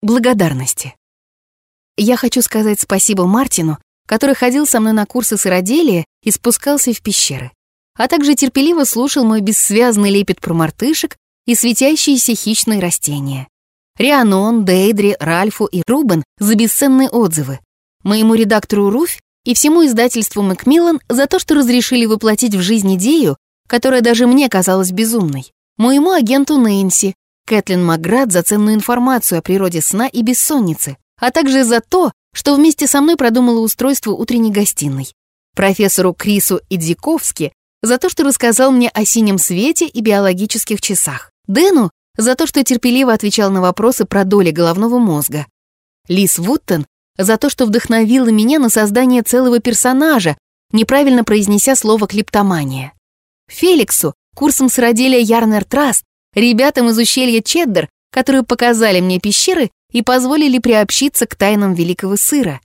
Благодарности. Я хочу сказать спасибо Мартину, который ходил со мной на курсы сыроделия и спускался в пещеры, а также терпеливо слушал мой бессвязный лепет про мартышек и светящиеся хищные растения. Рианон, Дейдри, Ральфу и Рубен за бесценные отзывы, моему редактору Руфь и всему издательству Макмиллан за то, что разрешили воплотить в жизнь идею, которая даже мне казалась безумной, моему агенту Нэнси, Кэтлин Макград за ценную информацию о природе сна и бессонницы, а также за то, что вместе со мной продумала устройство утренней гостиной. Профессору Крису Идзиковски за то, что рассказал мне о синем свете и биологических часах. Дэну за то, что терпеливо отвечал на вопросы про доли головного мозга. Лис Вуттон за то, что вдохновила меня на создание целого персонажа, неправильно произнеся слово «клептомания». Феликсу, курсом сыроделия Ярнер Траст, ребятам из ущелья Чеддер, которые показали мне пещеры и позволили приобщиться к тайнам великого сыра,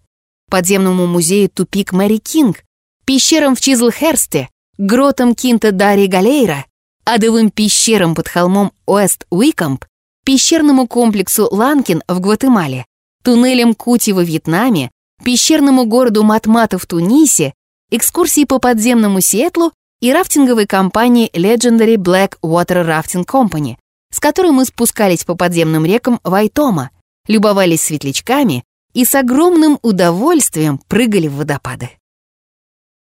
подземному музею Тупик Мэри Кинг, пещерам в Чизлхерсте, гротам Кинта Дари Галейра, адовым пещерам под холмом Уэст Уикомп, пещерному комплексу Ланкин в Гватемале, туннелям Кути во Вьетнаме, пещерному городу Матмата в Тунисе, экскурсии по подземному Сиэтлу и рафтинговой компании Legendary Black Water Rafting Company, с которой мы спускались по подземным рекам Вайтома, любовались светлячками и с огромным удовольствием прыгали в водопады.